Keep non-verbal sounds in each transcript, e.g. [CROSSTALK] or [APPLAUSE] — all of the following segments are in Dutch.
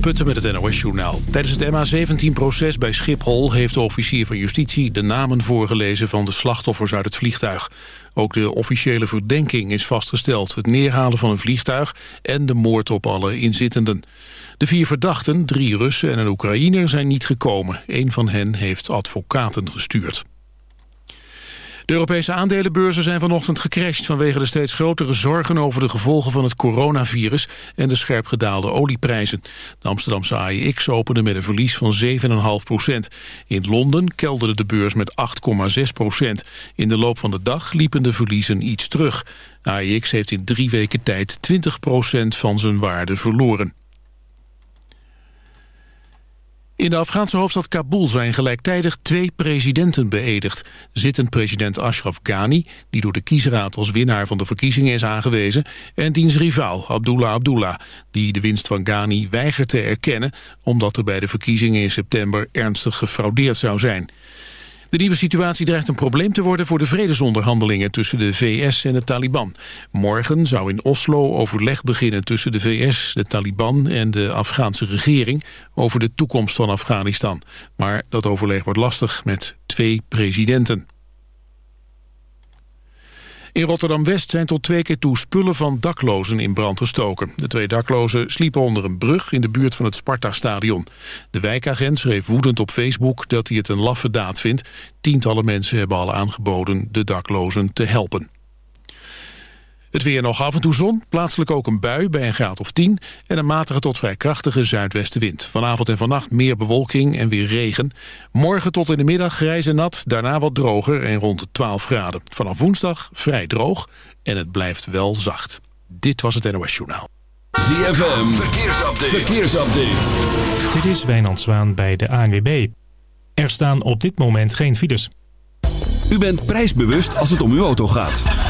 Putten met het NOS-journaal. Tijdens het MH17-proces bij Schiphol heeft de officier van justitie de namen voorgelezen van de slachtoffers uit het vliegtuig. Ook de officiële verdenking is vastgesteld, het neerhalen van een vliegtuig en de moord op alle inzittenden. De vier verdachten, drie Russen en een Oekraïner, zijn niet gekomen. Een van hen heeft advocaten gestuurd. De Europese aandelenbeurzen zijn vanochtend gecrashed... vanwege de steeds grotere zorgen over de gevolgen van het coronavirus... en de scherp gedaalde olieprijzen. De Amsterdamse AEX opende met een verlies van 7,5 procent. In Londen kelderde de beurs met 8,6 procent. In de loop van de dag liepen de verliezen iets terug. AEX heeft in drie weken tijd 20 procent van zijn waarde verloren. In de Afghaanse hoofdstad Kabul zijn gelijktijdig twee presidenten beëdigd. Zittend president Ashraf Ghani, die door de kiesraad als winnaar van de verkiezingen is aangewezen, en diens rivaal Abdullah Abdullah, die de winst van Ghani weigert te erkennen omdat er bij de verkiezingen in september ernstig gefraudeerd zou zijn. De nieuwe situatie dreigt een probleem te worden voor de vredesonderhandelingen tussen de VS en de Taliban. Morgen zou in Oslo overleg beginnen tussen de VS, de Taliban en de Afghaanse regering over de toekomst van Afghanistan. Maar dat overleg wordt lastig met twee presidenten. In Rotterdam-West zijn tot twee keer toe spullen van daklozen in brand gestoken. De twee daklozen sliepen onder een brug in de buurt van het Sparta-stadion. De wijkagent schreef woedend op Facebook dat hij het een laffe daad vindt. Tientallen mensen hebben al aangeboden de daklozen te helpen. Het weer nog af en toe zon, plaatselijk ook een bui bij een graad of 10... en een matige tot vrij krachtige zuidwestenwind. Vanavond en vannacht meer bewolking en weer regen. Morgen tot in de middag grijs en nat, daarna wat droger en rond de 12 graden. Vanaf woensdag vrij droog en het blijft wel zacht. Dit was het NOS Journaal. ZFM, verkeersupdate. verkeersupdate. Dit is Wijnand Zwaan bij de ANWB. Er staan op dit moment geen files. U bent prijsbewust als het om uw auto gaat.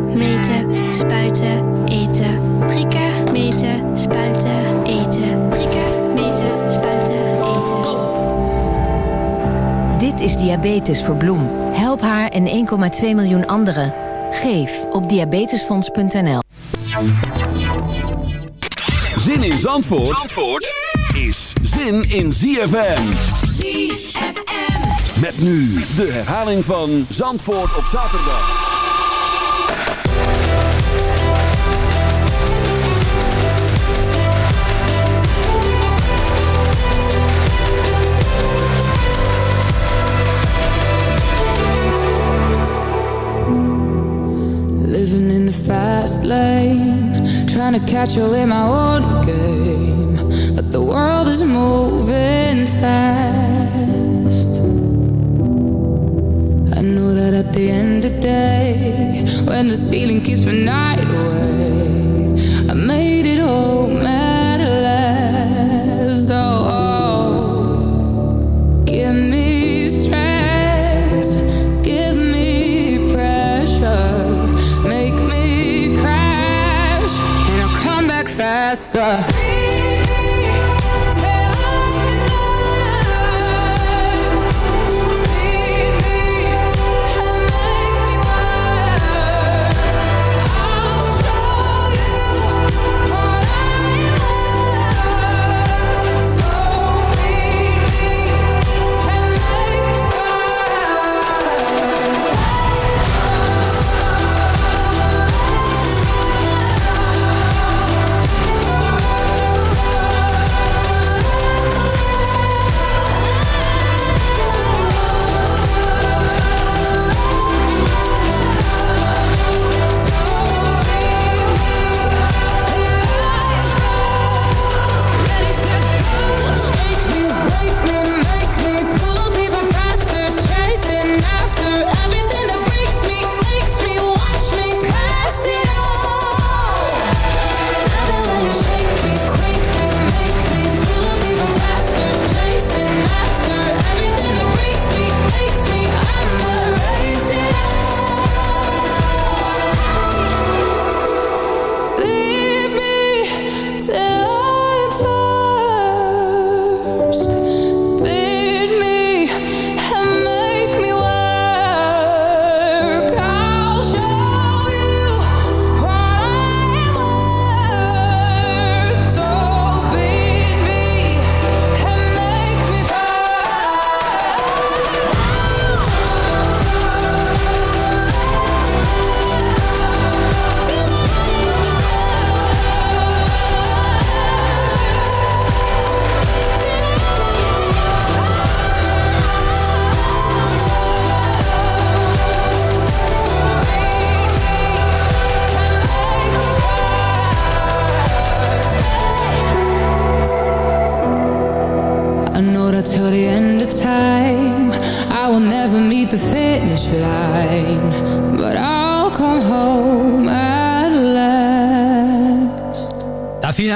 spuiten, eten. Prikken, meten, spuiten, eten. Prikken, meten, spuiten, eten. Dit is Diabetes voor Bloem. Help haar en 1,2 miljoen anderen. Geef op diabetesfonds.nl. Zin in Zandvoort, Zandvoort is zin in ZFM. ZFM. Met nu de herhaling van Zandvoort op zaterdag. Lane, trying to catch up in my own game. But the world is moving fast. I know that at the end of the day, when the ceiling keeps my night away, cry.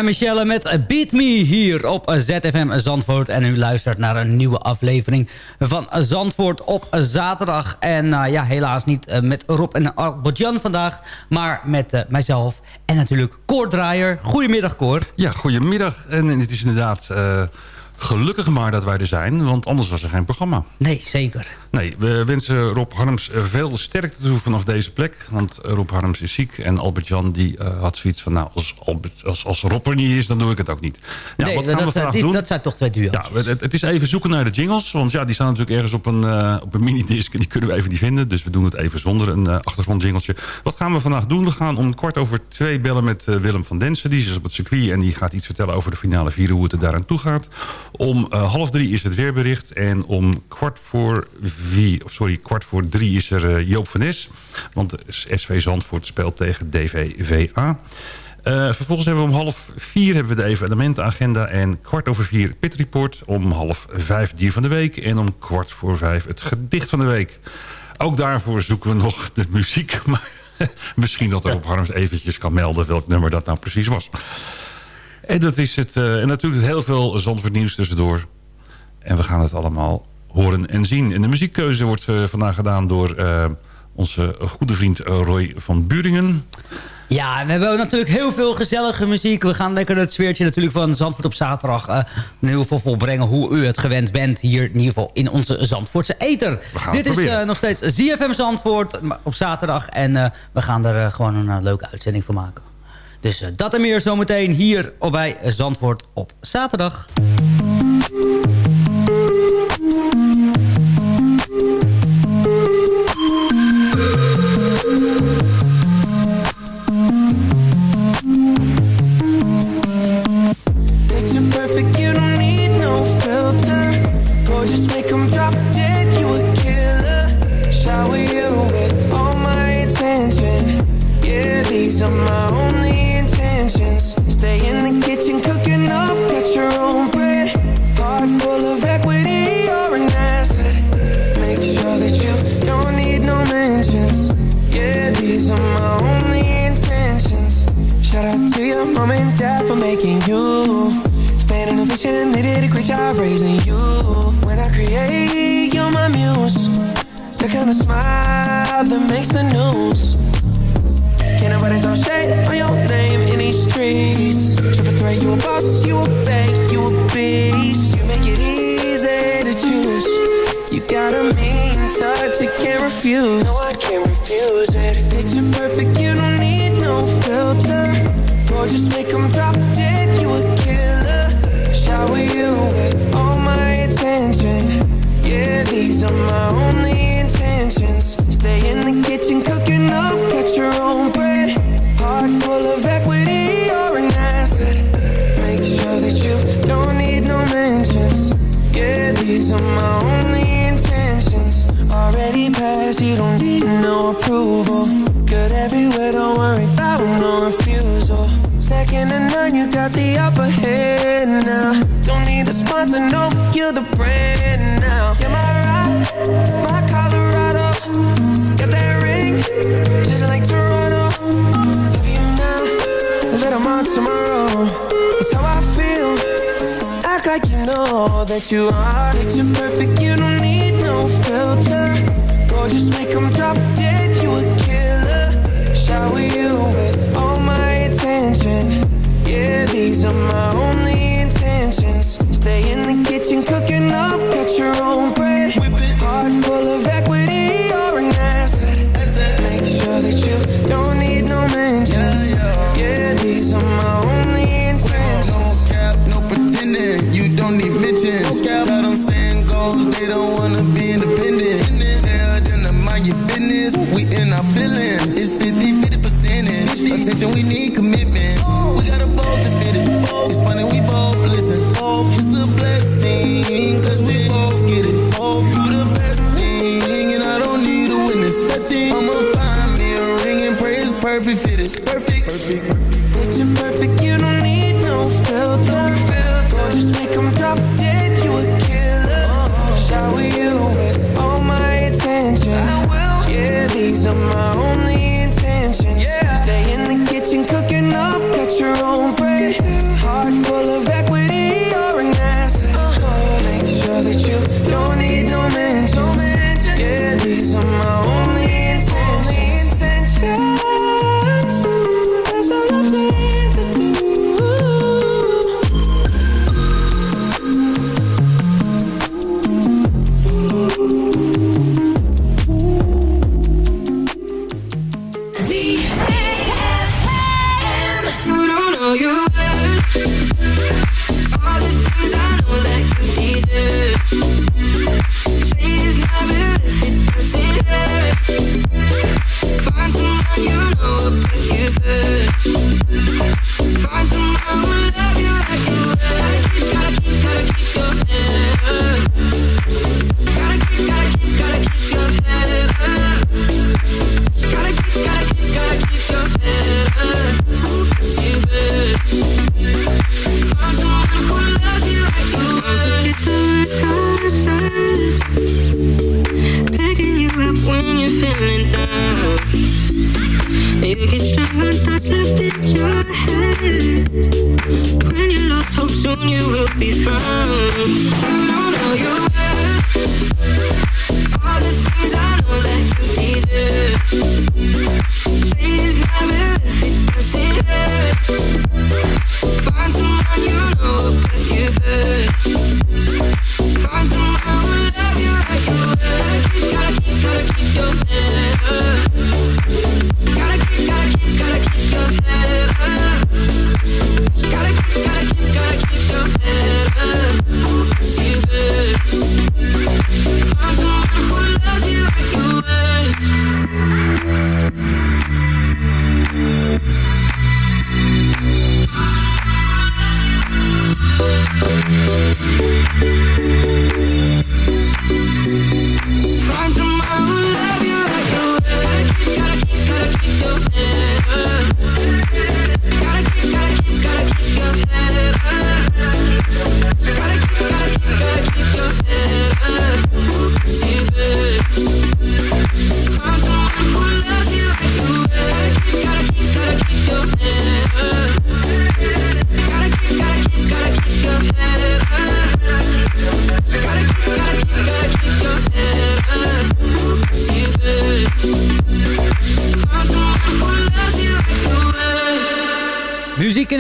Michelle met Beat Me hier op ZFM Zandvoort. En u luistert naar een nieuwe aflevering van Zandvoort op zaterdag. En uh, ja, helaas niet uh, met Rob en Albert-Jan vandaag, maar met uh, mijzelf. En natuurlijk Koord Draaier. Goedemiddag, Koord. Ja, goedemiddag. En het is inderdaad Gelukkig maar dat wij er zijn, want anders was er geen programma. Nee, zeker. Nee, we wensen Rob Harms veel sterkte toe vanaf deze plek. Want Rob Harms is ziek en Albert-Jan die uh, had zoiets van... nou, als, Albert, als, als Rob er niet is, dan doe ik het ook niet. Ja, nee, wat gaan dat, we vandaag dat, doen? dat zijn toch twee duo's. Ja, het, het, is even zoeken naar de jingles. Want ja, die staan natuurlijk ergens op een, uh, op een minidisc... en die kunnen we even niet vinden. Dus we doen het even zonder een uh, achtergrondjingeltje. Wat gaan we vandaag doen? We gaan om kwart over twee bellen met Willem van Densen. Die is op het circuit en die gaat iets vertellen over de finale vier... hoe het er daaraan toe gaat. Om half half drie is het weerbericht. En om kwart voor, vier, sorry, kwart voor drie is er uh, Joop van Nes. Want SV Zandvoort speelt tegen DVVA. Uh, vervolgens hebben we om half vier hebben we de evenementenagenda... en kwart over vier Pit Report. Om half vijf dier van de week. En om kwart voor vijf het gedicht van de week. Ook daarvoor zoeken we nog de muziek. [LAUGHS] Maar misschien dat er op Harms eventjes kan melden... welk nummer dat nou precies was. En dat is het. Uh, en natuurlijk heel veel Zandvoort nieuws tussendoor. En we gaan het allemaal horen en zien. En de muziekkeuze wordt uh, vandaag gedaan door uh, onze goede vriend Roy van Buringen. Ja, we hebben natuurlijk heel veel gezellige muziek. We gaan lekker het sfeertje natuurlijk van Zandvoort op zaterdag uh, in ieder geval volbrengen. Hoe u het gewend bent hier in ieder geval in onze Zandvoortse eter. Dit is uh, nog steeds ZFM Zandvoort op zaterdag. En uh, we gaan er gewoon een leuke uitzending van maken. Dus dat en meer zometeen hier bij Zandvoort op zaterdag. like you know that you are. Picture perfect, you don't need no filter. Gorgeous, make them drop dead, you a killer. Shower you with all my attention. Yeah, these are my only intentions. Staying And we need.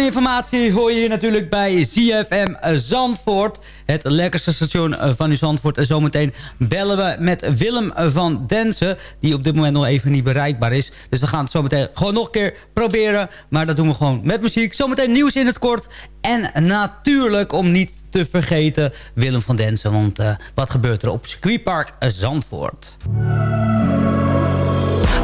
Informatie hoor je hier natuurlijk bij ZFM Zandvoort. Het lekkerste station van uw Zandvoort. En zometeen bellen we met Willem van Densen. Die op dit moment nog even niet bereikbaar is. Dus we gaan het zometeen gewoon nog een keer proberen. Maar dat doen we gewoon met muziek. Zometeen nieuws in het kort. En natuurlijk om niet te vergeten Willem van Densen. Want uh, wat gebeurt er op circuitpark Zandvoort?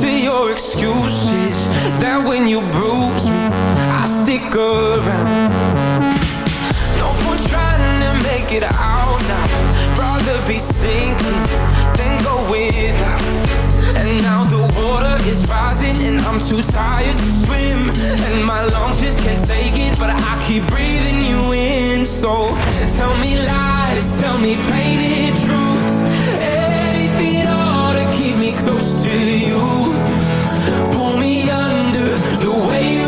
to your excuses. That when you bruise me I stick around. No point trying to make it out now. Rather be sinking than go without. And now the water is rising and I'm too tired to swim. And my lungs just can't take it But I keep breathing you in. So tell me lies, tell me painted truths close to you. Pull me under the way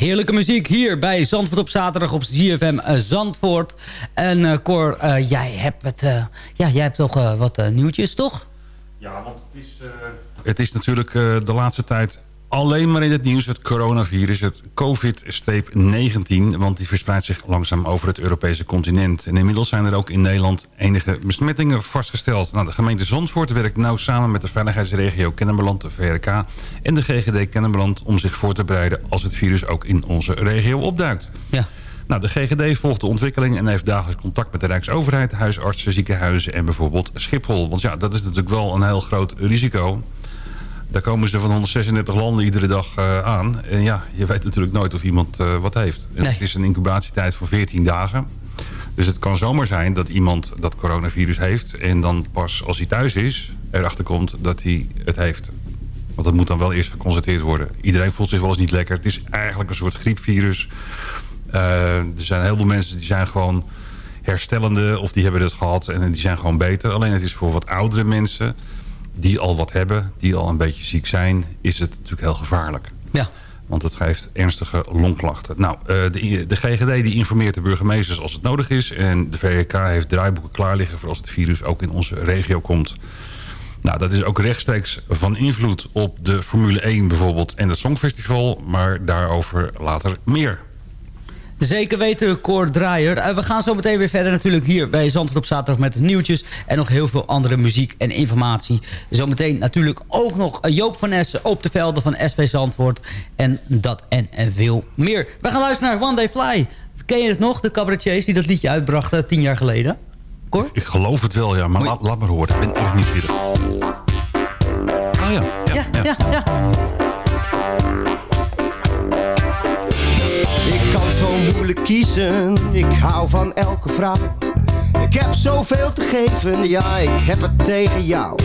heerlijke muziek hier bij Zandvoort op zaterdag op ZFM eh, Zandvoort. En uh, Cor, uh, jij hebt het, ja, jij hebt toch wat nieuwtjes, toch? Ja, want het is, het is natuurlijk de laatste tijd alleen maar in het nieuws. Het coronavirus, het COVID-19. Want die verspreidt zich langzaam over het Europese continent. En inmiddels zijn er ook in Nederland enige besmettingen vastgesteld. Nou, de gemeente Zandvoort werkt nauw samen met de veiligheidsregio Kennemerland, de VRK... en de GGD Kennemerland om zich voor te bereiden... als het virus ook in onze regio opduikt. Ja. Nou, de GGD volgt de ontwikkeling en heeft dagelijks contact met de Rijksoverheid... huisartsen, ziekenhuizen en bijvoorbeeld Schiphol. Want ja, dat is natuurlijk wel een heel groot risico... Daar komen ze van 136 landen iedere dag uh, aan. En ja, je weet natuurlijk nooit of iemand uh, wat heeft. Nee. Het is een incubatietijd van 14 dagen. Dus het kan zomaar zijn dat iemand dat coronavirus heeft... en dan pas als hij thuis is erachter komt dat hij het heeft. Want dat moet dan wel eerst geconstateerd worden. Iedereen voelt zich wel eens niet lekker. Het is eigenlijk een soort griepvirus. Uh, er zijn heel veel mensen die zijn gewoon herstellende... of die hebben het gehad en die zijn gewoon beter. Alleen het is voor wat oudere mensen die al wat hebben, die al een beetje ziek zijn... is het natuurlijk heel gevaarlijk. Ja. Want het geeft ernstige longklachten. Nou, de, de GGD die informeert de burgemeesters als het nodig is. En de VRK heeft draaiboeken klaar liggen... voor als het virus ook in onze regio komt. Nou, dat is ook rechtstreeks van invloed op de Formule 1 bijvoorbeeld... en het Songfestival. Maar daarover later meer. Zeker weten, Cor Draaier. Uh, we gaan zo meteen weer verder natuurlijk hier bij Zandvoort op zaterdag met nieuwtjes. En nog heel veel andere muziek en informatie. Zometeen natuurlijk ook nog Joop van Essen op de velden van SV Zandvoort. En dat en, en veel meer. We gaan luisteren naar One Day Fly. Ken je het nog, de cabaretiers die dat liedje uitbrachten tien jaar geleden? Cor? Ik, ik geloof het wel, ja. Maar laat, laat maar horen. Ik ben erg nieuwsgierig. Ah ja. Ja, ja, ja. ja. Moeilijk kiezen, ik hou van elke vrouw. Ik heb zoveel te geven, ja, ik heb het tegen jou.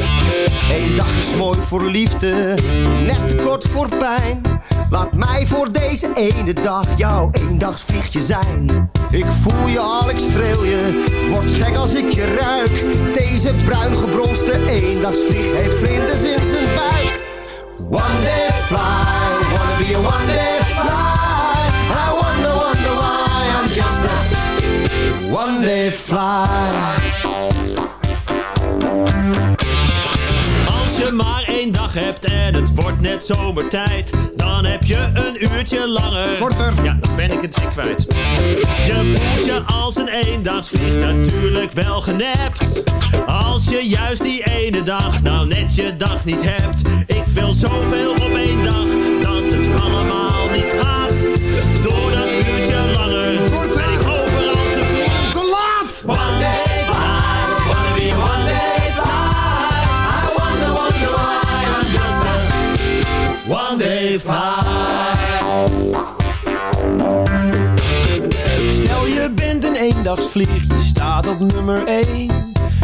Eén dag is mooi voor liefde, net te kort voor pijn. Laat mij voor deze ene dag jouw eendagsvliegje zijn. Ik voel je al, ik streel je, word gek als ik je ruik. Deze bruin gebronste eendagsvlieg heeft vlinders in zijn buik. One day fly, wanna be a one day one day fly. Als je maar één dag hebt en het wordt net zomertijd, dan heb je een uurtje langer. Korter. Ja, dan ben ik het weer kwijt. Je voelt je als een eendagsvlieg natuurlijk wel genept. Als je juist die ene dag nou net je dag niet hebt. Ik wil zoveel op één dag dat het allemaal niet gaat. Door een eendagsvlieg, je staat op nummer 1.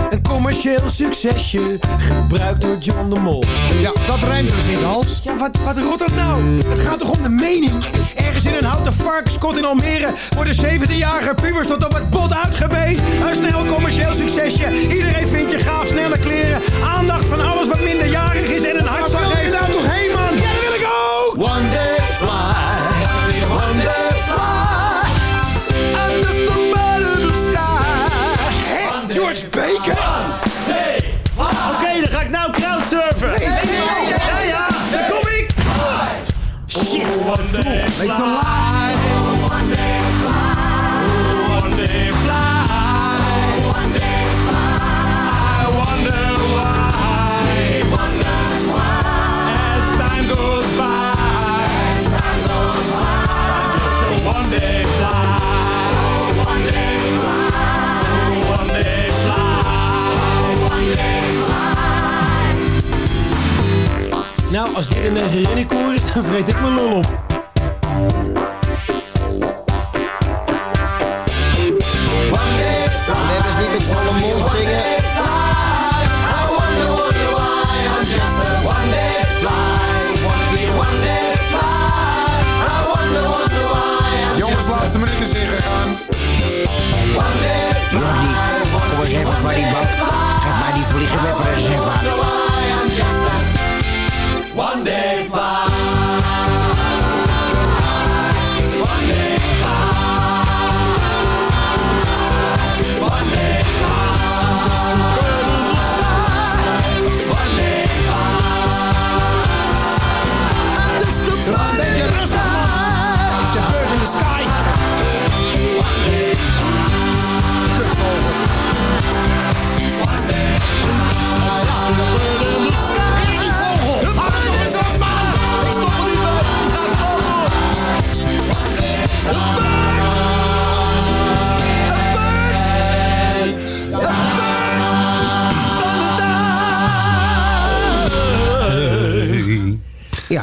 Een commercieel succesje, gebruikt door John de Mol. Ja, dat rijmt dus niet, Hans. Ja, wat, wat rot dat nou? Het gaat toch om de mening? Ergens in een houten varkenskot in Almere... worden 17-jarige pubers tot op het bot uitgebeet. Een snel commercieel succesje. Iedereen vindt je gaaf, snelle kleren. Aandacht van alles wat minderjarig is en een hartslag je nou toch fly. One day fly. Nou, als dit een Negerini-koor is, [LAUGHS] dan vreet ik mijn lol op.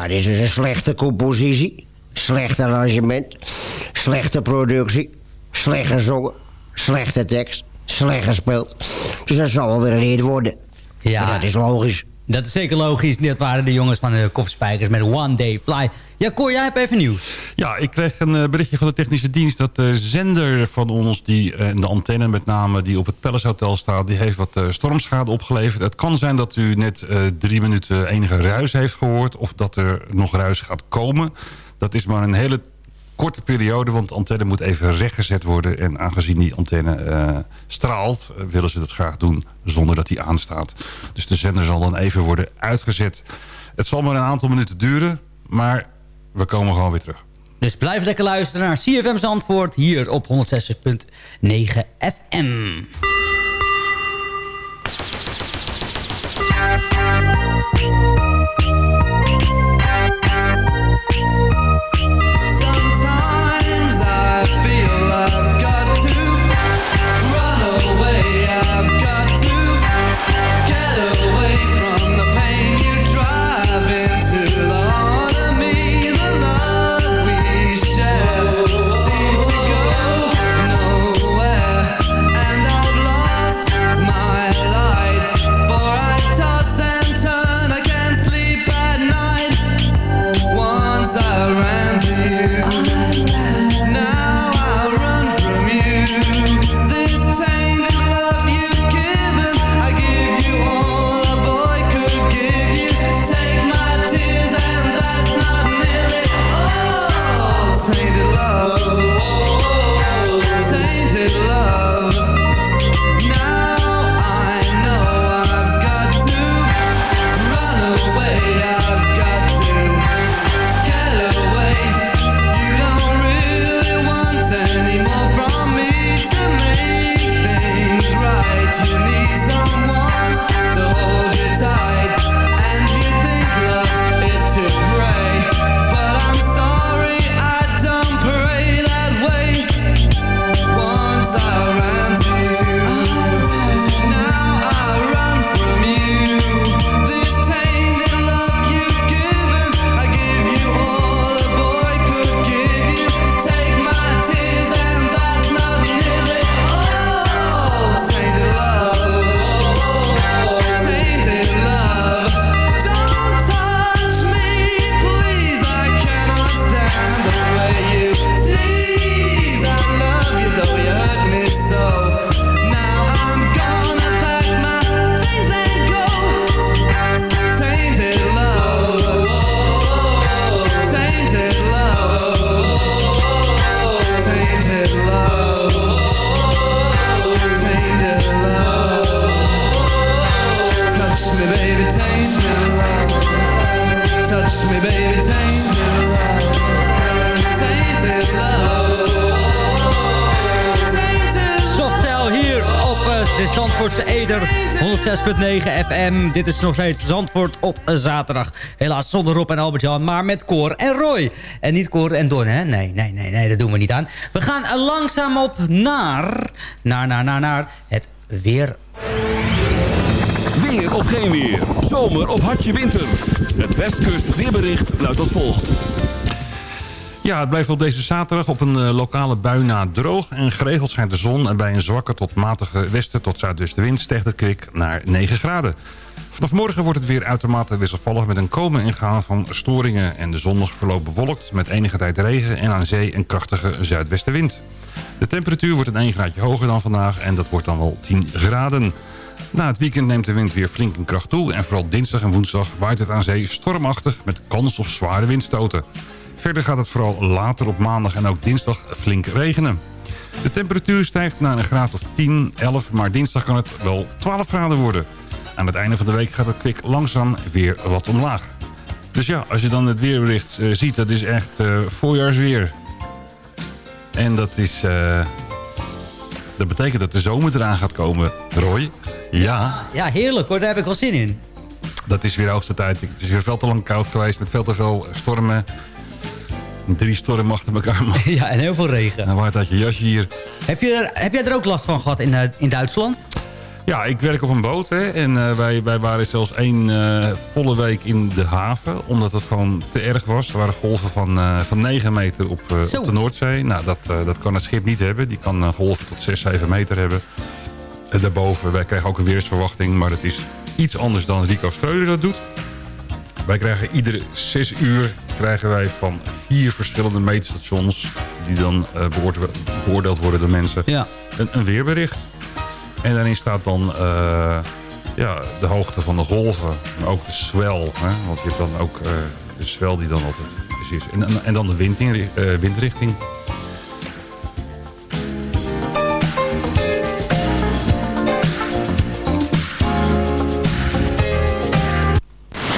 Dit is een slechte compositie. Slecht arrangement. Slechte productie. Slecht gezongen. Slechte tekst. Slecht gespeeld. Dus dat zal wel weer een hit worden. Ja. Maar dat is logisch. Dat is zeker logisch. Dit waren de jongens van de Kopspijkers met One Day Fly. Ja, Cor, jij hebt even nieuws. Ja, ik kreeg een eh, berichtje van de technische dienst... dat de zender van ons, die, eh, de antenne met name... die op het Palace Hotel staat, die heeft wat eh, stormschade opgeleverd. Het kan zijn dat u net eh, drie minuten enige ruis heeft gehoord... of dat er nog ruis gaat komen. Dat is maar een hele korte periode, want de antenne moet even rechtgezet worden. En aangezien die antenne eh, straalt, eh, willen ze dat graag doen zonder dat die aanstaat. Dus de zender zal dan even worden uitgezet. Het zal maar een aantal minuten duren, maar we komen gewoon weer terug. Dus blijf lekker luisteren naar CFM's antwoord hier op 106.9 FM. FM. Dit is nog steeds Zandvoort op zaterdag. Helaas zonder Rob en Albert-Jan, maar met Cor en Roy. En niet Cor en Don, hè? Nee, nee, nee, nee, dat doen we niet aan. We gaan langzaam op naar, naar, naar, naar, naar het weer. Weer of geen weer. Zomer of hartje winter. Het Westkust weerbericht luidt als volgt. Ja, het blijft op deze zaterdag op een eh, lokale bui na droog. En geregeld schijnt de zon en bij een zwakke tot matige westen tot zuidwestenwind stijgt het kwik naar 9 graden. Vanaf morgen wordt het weer uitermate wisselvallig met een komen en gaan van storingen. En de zondag verloopt bewolkt met enige tijd regen en aan zee een krachtige zuidwestenwind. De temperatuur wordt een 1 graadje hoger dan vandaag en dat wordt dan wel 10 graden. Na het weekend neemt de wind weer flink in kracht toe... en vooral dinsdag en woensdag waait het aan zee stormachtig... met kans op zware windstoten. Verder gaat het vooral later op maandag en ook dinsdag flink regenen. De temperatuur stijgt naar een graad of 10, 11... maar dinsdag kan het wel 12 graden worden. Aan het einde van de week gaat het kwik langzaam weer wat omlaag. Dus ja, als je dan het weerbericht eh, ziet, dat is echt eh, voorjaarsweer. En dat is... eh, dat betekent dat de zomer eraan gaat komen, Roy. Ja, Ja, heerlijk hoor, daar heb ik wel zin in. dat is weer hoogste tijd. Het is weer veel te lang koud geweest met veel te veel stormen. Drie stormen achter elkaar. man. [LAUGHS] Ja, en heel veel regen. En waar had je jasje hier? Heb, je er, heb jij er ook last van gehad in, eh, in Duitsland? Ja, ik werk op een boot. Hè, en eh, wij, wij waren zelfs één eh, volle week in de haven. Omdat het gewoon te erg was. Er waren golven van, van 9 meter op, op de Noordzee. Nou, dat, dat kan het schip niet hebben. Die kan golven tot 6, 7 meter hebben. En daarboven, wij krijgen ook een weersverwachting. Maar het is iets anders dan Rico Schreuder dat doet. Wij krijgen iedere 6 uur krijgen wij van vier verschillende meetstations... die dan eh, beoorde- beoordeeld worden door mensen... Ja. een, een weerbericht. En daarin staat dan eh, ja, de hoogte van de golven, maar ook de swell. Hè? Want je hebt dan ook eh, de swell die dan altijd is. En, en, en dan de windrichting.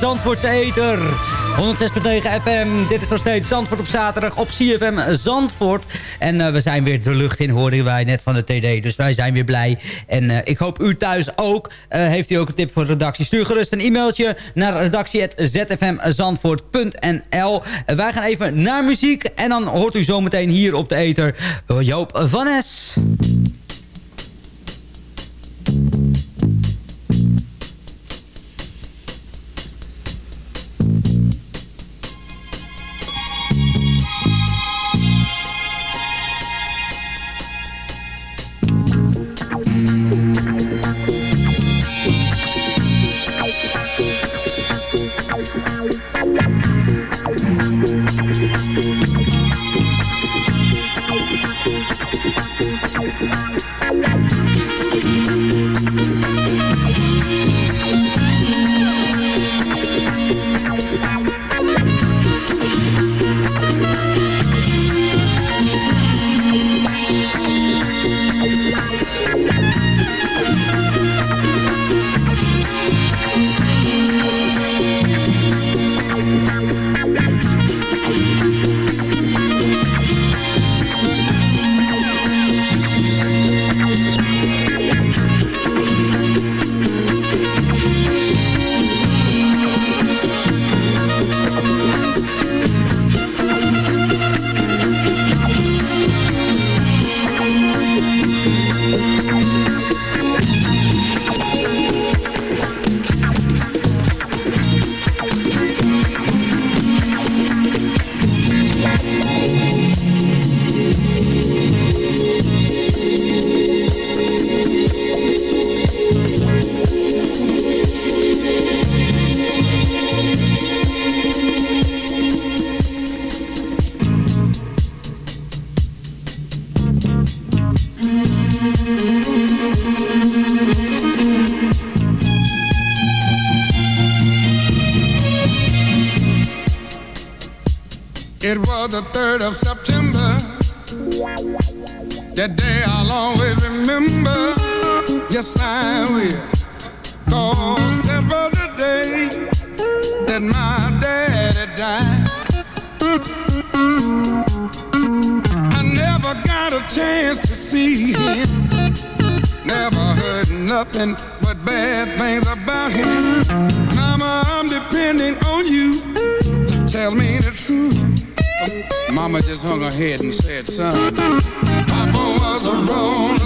Zandvoortse Eter. 106.9 FM, dit is nog steeds Zandvoort op zaterdag op CFM Zandvoort. En eh, we zijn weer de lucht in, hoorden wij net van de TD. Dus wij zijn weer blij. En eh, ik hoop u thuis ook. Eh, heeft u ook een tip voor de redactie? Stuur gerust een e-mailtje naar redactie.zfmzandvoort.nl. wij gaan even naar muziek. En dan hoort u zometeen hier op de Eter Joop van Es. 23rd of September. That day I'll always remember. Yes, I will. Cause that was the day that my daddy died. I never got a chance to see him. Never heard nothing but bad things about him. Mama, I'm depending on you tell me the truth. Mama just hung her head and said, son, Papa was a rolling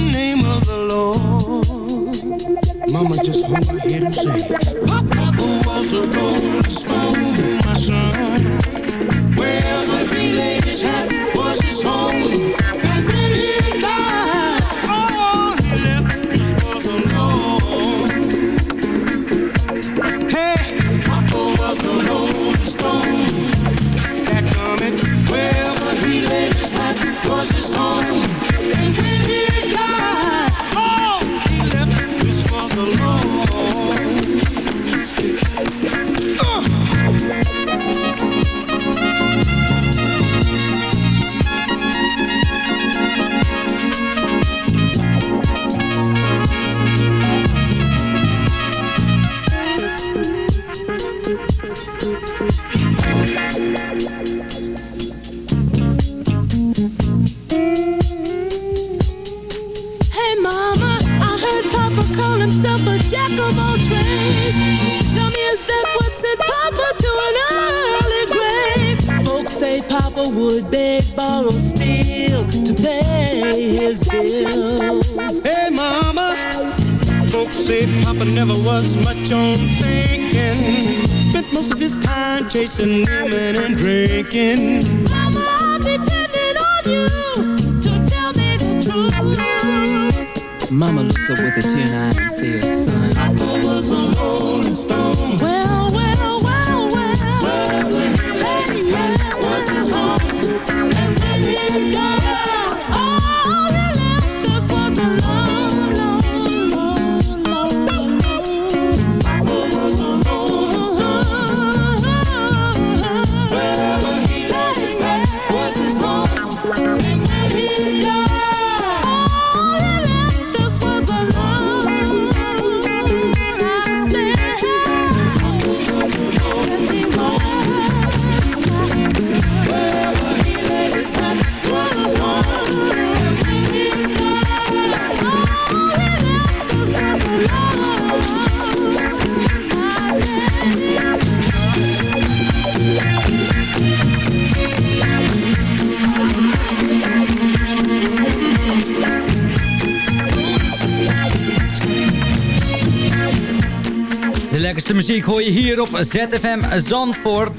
Mama just hung her head and say, Papa was a rolling stone, my son. Papa never was much on thinking. Spent most of his time chasing women and drinking. Mama, I'm depending on you to tell me the truth. Mama looked up with a tear in her eye and said, son, Papa was a rolling stone. Hier op ZFM Zandvoort.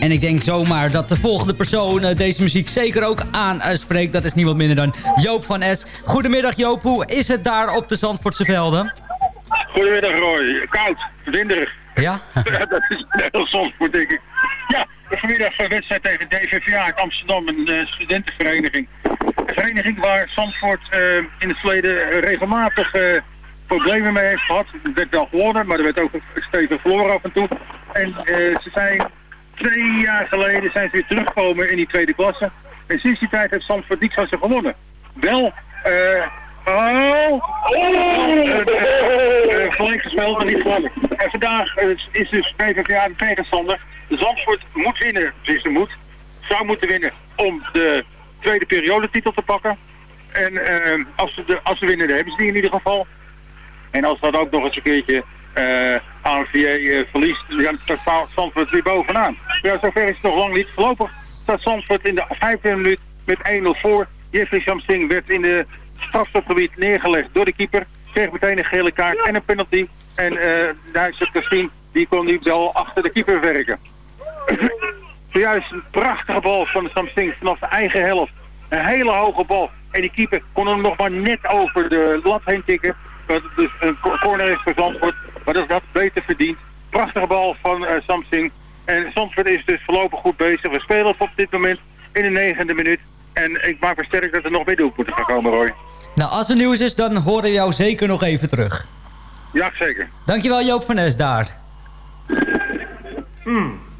En ik denk zomaar dat de volgende persoon eh, deze muziek zeker ook aanspreekt. Dat is niemand minder dan Joop van S. Goedemiddag Joop, hoe is het daar op de Zandvoortse velden? Goedemiddag Roy. Koud, winderig. Ja? [LAUGHS] dat is heel Zandvoort denk ik. Ja, vanmiddag een wedstrijd tegen DVVA uit Amsterdam, een eh, studentenvereniging. Een vereniging waar Zandvoort eh, in het verleden regelmatig problemen mee heeft gehad. Werd wel gewonnen, maar er werd ook stevig verloren af en toe. En eh, ze zijn twee jaar geleden zijn ze weer teruggekomen in die tweede klasse. En sinds die tijd heeft Zandvoort niks van ze gewonnen. Wel, eh Oh! Uh, uh, gelijk gespeeld, maar niet gewonnen. En vandaag eh, is dus PvdA de tegenstander. De Zandvoort moet winnen, dus ze moet. Zou moeten winnen om de tweede periodetitel te pakken. En eh, als, ze de, als ze winnen, dan hebben ze die in ieder geval. En als dat ook nog eens een keertje eh ANVJ eh, verliest, dan staat Zandvoort weer bovenaan. Ja, zover is het nog lang niet. Voorlopig staat Zandvoort in de vijfde minuut met 1-0 voor. Jeffrey Samsing werd in de strafstopgebied neergelegd door de keeper. Kreeg meteen een gele kaart en een penalty. En uh, de Duitse Christine die kon die wel achter de keeper werken. [CLEARS THROAT] Zojuist een prachtige bal van Samsing vanaf de eigen helft. Een hele hoge bal. En die keeper kon hem nog maar net over de lat heen tikken. Dat het dus een co- corner is voor Zandvoort. Maar dat is dat beter verdiend. Prachtige bal van eh, Samsing. En Zandvoort is dus voorlopig goed bezig. We spelen op dit moment in de negende minuut. En ik maak me sterk dat er nog meer doelpunten gaan komen, Roy. Nou, als er nieuws is, dan horen we jou zeker nog even terug. Ja, zeker. Dankjewel Joop van Es daar. My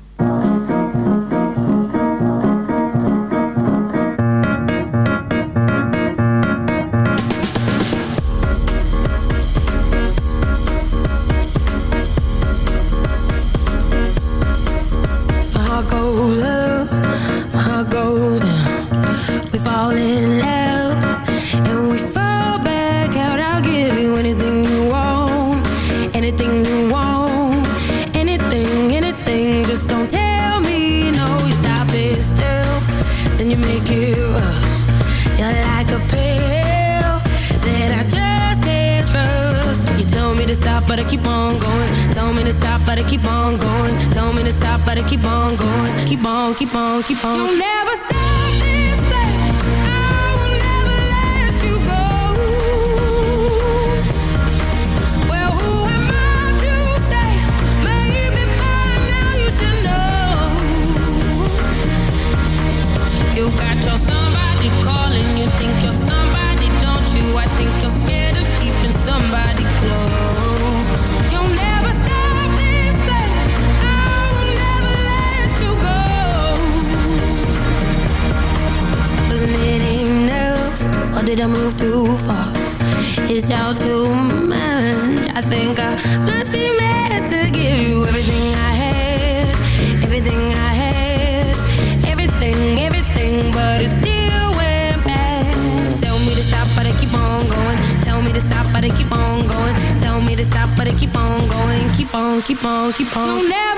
keep on going. Tell me to stop, but I keep on going. Keep on, keep on, keep on. You'll never stop this thing. I will never let you go. Well, who am I to say? Maybe by now you should know. You got your somebody calling, you think you're somebody, don't you? I think you're scared of keeping somebody close. Did I move too far? It's all too much. I think I must be mad to give you everything I had, everything I had, everything, everything, but it still went bad. Tell me to stop, but I keep on going. Tell me to stop, but I keep on going. Tell me to stop, but I keep on going. Keep on, keep on, keep on. You'll never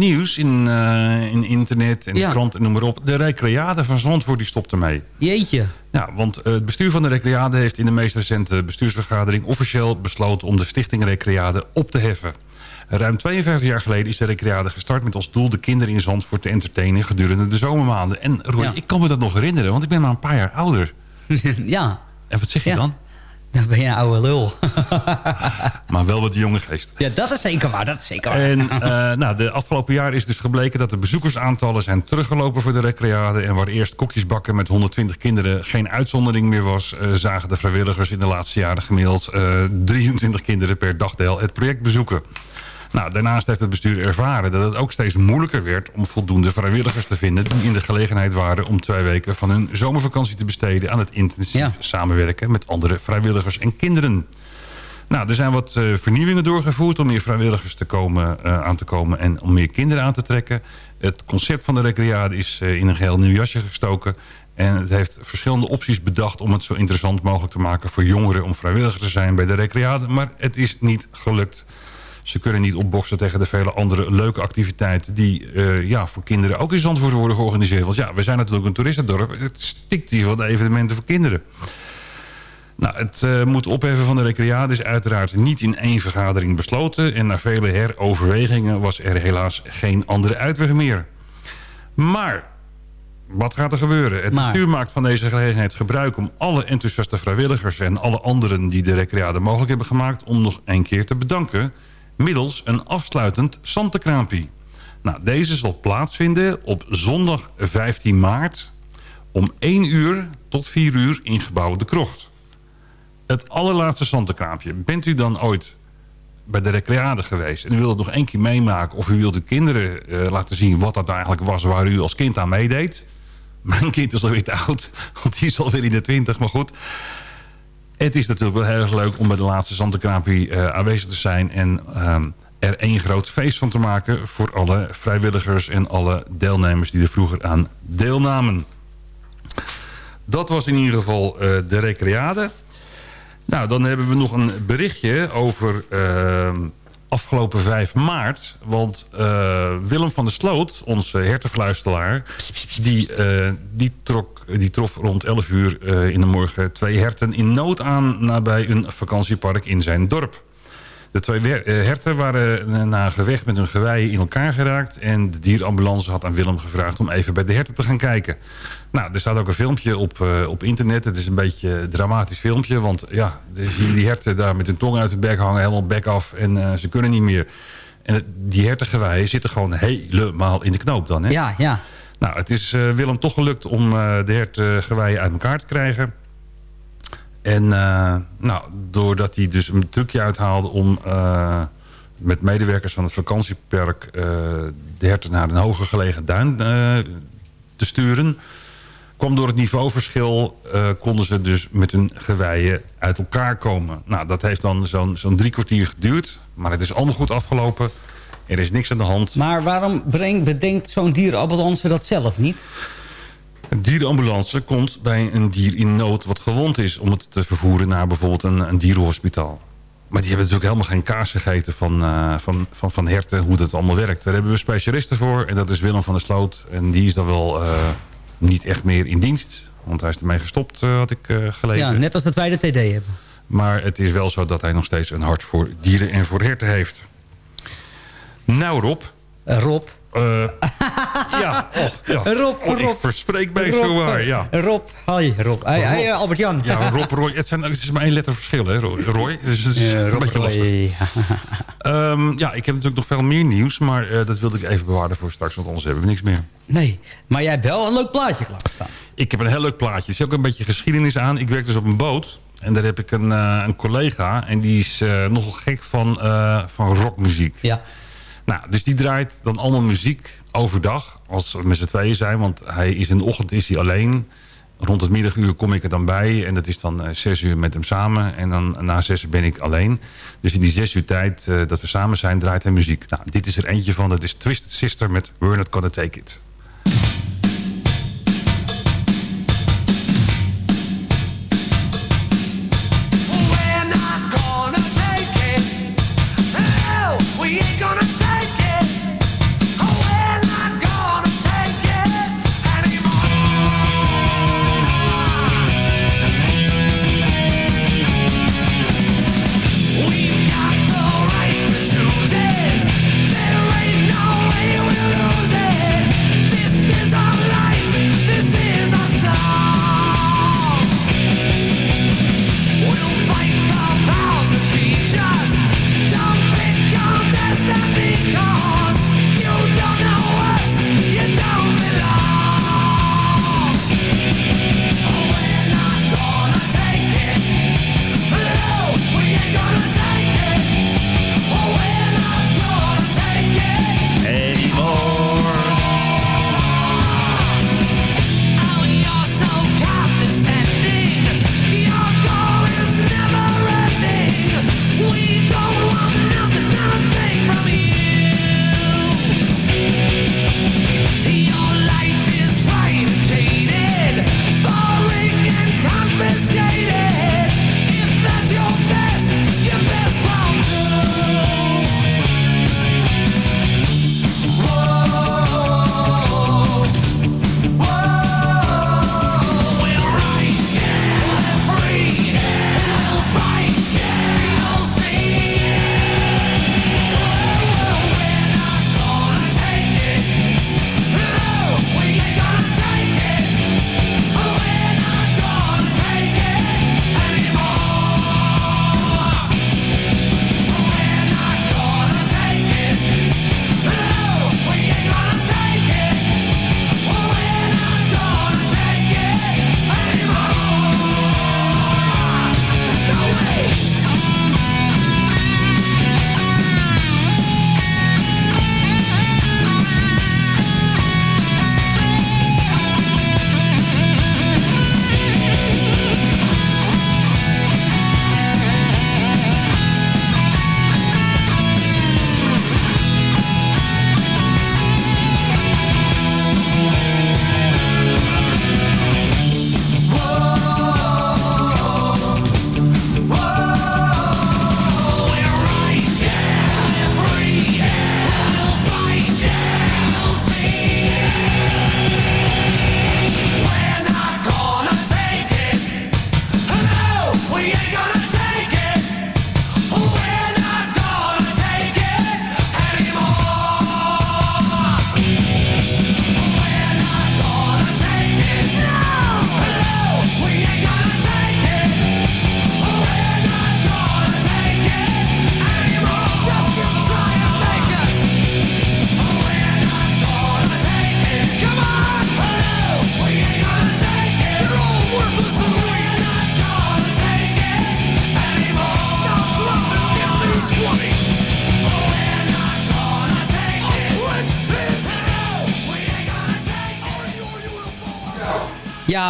nieuws in, eh, in internet en Ja. de krant en noem maar op. De recreade van Zandvoort die stopt ermee. Jeetje. Ja, want eh, het bestuur van de recreade heeft in de meest recente bestuursvergadering officieel besloten om de stichting recreade op te heffen. Ruim 52 jaar geleden is de recreade gestart met als doel de kinderen in Zandvoort te entertainen gedurende de zomermaanden. En Roy, Ja. ik kan me dat nog herinneren, want ik ben maar een paar jaar ouder. [LAUGHS] ja. En wat zeg je dan? Dan ben je een oude lul. [LAUGHS] Maar wel met de jonge geest. ja, dat is zeker waar. Dat is zeker waar. En [LAUGHS] eh, nou, de afgelopen jaar is dus gebleken dat de bezoekersaantallen zijn teruggelopen voor de recreade. En waar eerst kokjesbakken met 120 kinderen geen uitzondering meer was... eh, zagen de vrijwilligers in de laatste jaren gemiddeld eh, 23 kinderen per dagdeel het project bezoeken. Nou, daarnaast heeft het bestuur ervaren dat het ook steeds moeilijker werd... om voldoende vrijwilligers te vinden die in de gelegenheid waren... om twee weken van hun zomervakantie te besteden aan het intensief samenwerken... met andere vrijwilligers en kinderen. Nou, er zijn wat eh, vernieuwingen doorgevoerd om meer vrijwilligers te komen, eh, aan te komen en om meer kinderen aan te trekken. Het concept van de recreade is eh, in een geheel nieuw jasje gestoken. En het heeft verschillende opties bedacht om het zo interessant mogelijk te maken voor jongeren om vrijwilliger te zijn bij de recreade. Maar het is niet gelukt. Ze kunnen niet opboksen tegen de vele andere leuke activiteiten... die eh, ja, voor kinderen ook in Zandvoort worden georganiseerd. Want ja, we zijn natuurlijk een toeristendorp. Het stikt hier van de evenementen voor kinderen. Nou, het eh, moet opheffen van de recreade is uiteraard niet in één vergadering besloten... en na vele heroverwegingen was er helaas geen andere uitweg meer. Maar, wat gaat er gebeuren? Het bestuur maakt van deze gelegenheid gebruik om alle enthousiaste vrijwilligers... en alle anderen die de recreade mogelijk hebben gemaakt... om nog een keer te bedanken middels een afsluitend Santekraampie. Nou, deze zal plaatsvinden op zondag 15 maart... om 1 uur tot 4 uur in gebouw De Krocht. Het allerlaatste Santekraampje. Bent u dan ooit bij de recreade geweest... en u wilt het nog één keer meemaken... of u wilt de kinderen eh, laten zien wat dat eigenlijk was... waar u als kind aan meedeed... [LAUGHS] Mijn kind is alweer te oud, want die is alweer in de twintig, maar goed. Het is natuurlijk wel heel erg leuk om bij de laatste Santekraampie eh, aanwezig te zijn... en ehm, er één groot feest van te maken... voor alle vrijwilligers en alle deelnemers die er vroeger aan deelnamen. Dat was in ieder geval eh, de recreade. Nou, dan hebben we nog een berichtje over eh, afgelopen 5 maart. Want eh, Willem van der Sloot, onze hertenfluistelaar... die, eh, die, trok, die trof rond 11 uur eh, in de morgen twee herten in nood aan... nabij een vakantiepark in zijn dorp. De twee herten waren na gevecht met hun geweien in elkaar geraakt... en de dierenambulance had aan Willem gevraagd om even bij de herten te gaan kijken. Nou, er staat ook een filmpje op, eh, op internet. Het is een beetje een dramatisch filmpje. Want ja, die herten daar met hun tong uit hun bek hangen... helemaal bek af en eh, ze kunnen niet meer. En die hertengeweien zitten gewoon helemaal in de knoop dan. Hè? Ja, ja. Nou, het is eh, Willem toch gelukt om de hertengeweien uit elkaar te krijgen. En nou, doordat hij dus een trucje uithaalde om met medewerkers van het vakantiepark de herten naar een hoger gelegen duin te sturen, kwam door het niveauverschil, eh, konden ze dus met hun geweien uit elkaar komen. Nou, dat heeft dan zo'n zo'n drie kwartier geduurd, maar het is allemaal goed afgelopen. Er is niks aan de hand. Maar waarom brengt, bedenkt zo'n dierenambulance dat zelf niet? Een dierenambulance komt bij een dier in nood wat gewond is... om het te vervoeren naar bijvoorbeeld een, een dierenhospitaal. Maar die hebben natuurlijk helemaal geen kaas gegeten van, eh, van, van, van herten... hoe dat allemaal werkt. Daar hebben we specialisten voor en dat is Willem van der Sloot. En die is dan wel eh, niet echt meer in dienst. Want hij is ermee gestopt, eh, had ik eh, gelezen. Ja, net als dat wij de TD hebben. Maar het is wel zo dat hij nog steeds een hart voor dieren en voor herten heeft. Nou Rob. Rob. Ja, [LAUGHS] oh, ja. Rob, Oh, Rob. Ik verspreek mij Rob, zo waar, ja. Rob, hi Rob. Hey, hey, Rob. Albert-Jan. Ja, Rob, Roy. Het, zijn, het is maar één letter verschil, hè, Roy. Roy. Dus het is een Rob, beetje Roy. lastig. Ehm, ja, ik heb natuurlijk nog veel meer nieuws, maar eh, dat wilde ik even bewaren voor straks, want anders hebben we niks meer. Nee, maar jij hebt wel een leuk plaatje klaarstaan. Ik heb een heel leuk plaatje. Er zit ook een beetje geschiedenis aan. Ik werk dus op een boot. En daar heb ik een, eh, een collega. En die is eh, nogal gek van, eh, van rockmuziek. Ja. Nou, dus die draait dan allemaal muziek overdag. Als we met z'n tweeën zijn. Want hij is in de ochtend is hij alleen. Rond het middaguur kom ik er dan bij. En dat is dan eh, zes uur met hem samen. En dan na zes ben ik alleen. Dus in die zes uur tijd eh, dat we samen zijn, draait hij muziek. Nou, dit is er eentje van. Dat is Twisted Sister met We're Not Gonna Take It.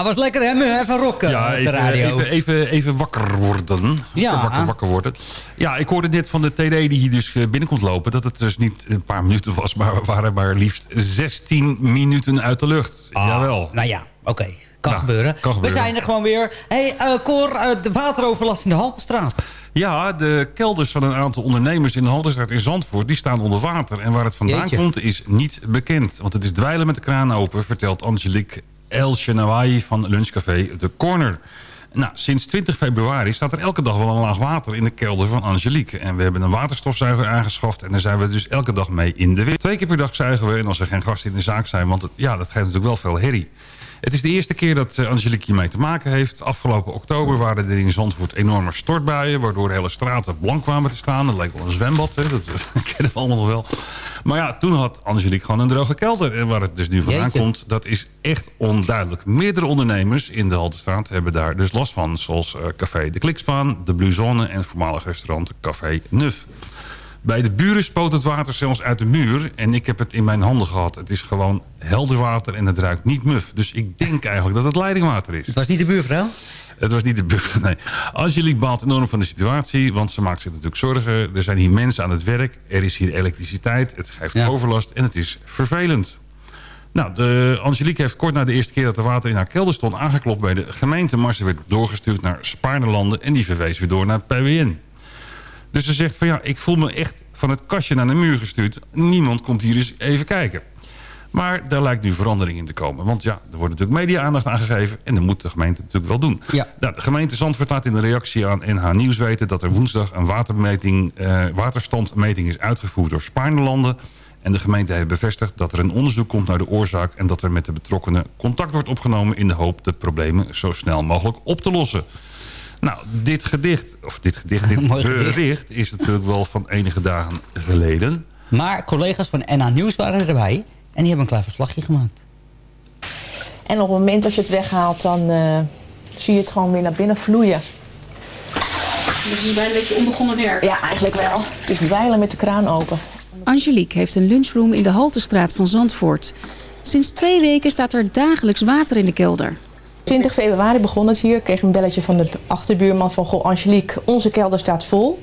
Ja, was lekker hè? Even rocken Ja, op de even, radio. even, even, even wakker worden. Ja. Even Wakker, wakker worden. Ja, ik hoorde net van de TD die hier dus eh, binnenkomt lopen... dat het dus niet een paar minuten was, maar we waren maar liefst 16 minuten uit de lucht. Jawel. Nou ja, oké. Kan, Nou, gebeuren. kan gebeuren. We zijn er gewoon weer. hey, eh, Cor, eh, de wateroverlast in de Haltestraat. Ja, de kelders van een aantal ondernemers in de Halterstraat in Zandvoort... die staan onder water. En waar het vandaan Jeetje. komt is niet bekend. Want het is dweilen met de kraan open... vertelt Angelique El Chenawaii van lunchcafé De Corner. Nou, sinds 20 februari staat er elke dag wel een laag water in de kelder van Angelique. En we hebben een waterstofzuiger aangeschaft en daar zijn we dus elke dag mee in de weer. Twee keer per dag zuigen we en als er geen gasten in de zaak zijn, want ja, dat geeft natuurlijk wel veel herrie. Het is de eerste keer dat eh, Angelique hiermee te maken heeft. Afgelopen oktober waren er in Zandvoort enorme stortbuien... waardoor hele straten blank kwamen te staan. Dat leek wel een zwembad, hè? dat [LAUGHS] kennen we allemaal nog wel. Maar ja, toen had Angelique gewoon een droge kelder. En waar het dus nu vandaan Jeetje. komt, dat is echt onduidelijk. Meerdere ondernemers in de Haltestraat hebben daar dus last van. Zoals eh, Café De Klikspaan, De Blue Zone en voormalig restaurant Café Nuf. Bij de buren spoot het water zelfs uit de muur. En ik heb het in mijn handen gehad. Het is gewoon helder water en het ruikt niet muf. Dus ik denk eigenlijk dat het leidingwater is. Het was niet de buurvrouw? Het was niet de buffel, [LAUGHS] nee. Angelique baalt enorm van de situatie, want ze maakt zich natuurlijk zorgen. Er zijn hier mensen aan het werk, er is hier elektriciteit, het geeft overlast en het is vervelend. Nou, de Angelique heeft kort na de eerste keer dat er water in haar kelder stond... aangeklopt bij de gemeente, maar ze werd doorgestuurd naar Spaarnelanden... en die verwees weer door naar het PWN. Dus ze zegt van ja, ik voel me echt van het kastje naar de muur gestuurd. Niemand komt hier eens even kijken. Maar daar lijkt nu verandering in te komen. Want ja, er wordt natuurlijk media-aandacht aangegeven... en dat moet de gemeente natuurlijk wel doen. Ja. Nou, de gemeente Zandvoort laat in de reactie aan NH Nieuws weten... dat er woensdag een watermeting, eh, waterstandmeting is uitgevoerd door Spaarnelanden... En de gemeente heeft bevestigd dat er een onderzoek komt naar de oorzaak... en dat er met de betrokkenen contact wordt opgenomen... in de hoop de problemen zo snel mogelijk op te lossen. Nou, dit gedicht, of dit gedicht, dit [LAUGHS] bericht... is natuurlijk wel van enige dagen geleden. Maar collega's van NH Nieuws waren erbij. En die hebben een klein verslagje gemaakt. En op het moment dat je het weghaalt, dan eh, zie je het gewoon weer naar binnen vloeien. Dus het is bijna een beetje onbegonnen werk. Ja, eigenlijk wel. Het is dweilen met de kraan open. Angelique heeft een lunchroom in de Haltestraat van Zandvoort. Sinds twee weken staat er dagelijks water in de kelder. 20 februari begon het hier. Ik kreeg een belletje van de achterbuurman van... Goh, Angelique, onze kelder staat vol.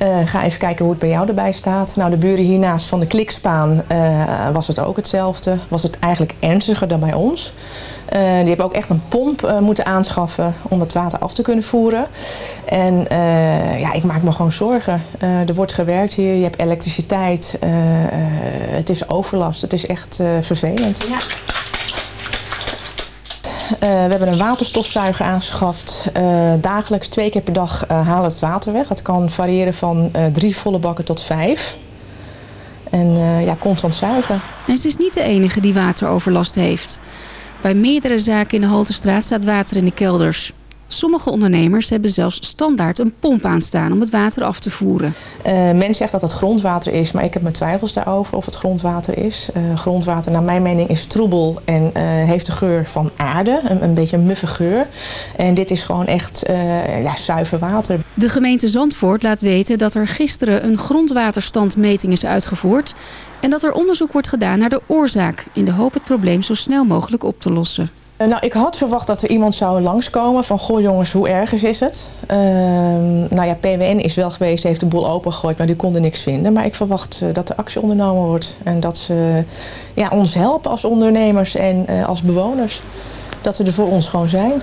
Eh, ga even kijken hoe het bij jou erbij staat. Nou, de buren hiernaast van de Klikspaan eh, was het ook hetzelfde. Was het eigenlijk ernstiger dan bij ons. Eh, die hebben ook echt een pomp moeten aanschaffen om het water af te kunnen voeren. En ja, ik maak me gewoon zorgen. Er wordt gewerkt hier, je hebt elektriciteit. het is overlast, het is echt vervelend. Eh, we hebben een waterstofzuiger aangeschaft. Eh, dagelijks twee keer per dag eh halen het water weg. Het kan variëren van eh, drie volle bakken tot vijf. En eh, ja, constant zuigen. En ze is niet de enige die wateroverlast heeft. Bij meerdere zaken in de Haltestraat staat water in de kelders. Sommige ondernemers hebben zelfs standaard een pomp aanstaan om het water af te voeren. Eh, men zegt dat het grondwater is, maar ik heb mijn twijfels daarover of het grondwater is. Eh, grondwater, naar mijn mening, is troebel en eh, heeft de geur van aarde. Een, een beetje een muffe geur. En dit is gewoon echt ja, zuiver water. De gemeente Zandvoort laat weten dat er gisteren een grondwaterstandmeting is uitgevoerd... en dat er onderzoek wordt gedaan naar de oorzaak... in de hoop het probleem zo snel mogelijk op te lossen. Eh, nou, ik had verwacht dat er iemand zou langskomen van... goh jongens, hoe erg is het? Ehm, nou ja, PWN is wel geweest, heeft de boel opengegooid... maar die konden niks vinden. Maar ik verwacht eh, dat er actie ondernomen wordt. En dat ze ja, ons helpen als ondernemers en eh, als bewoners. Dat ze er voor ons gewoon zijn.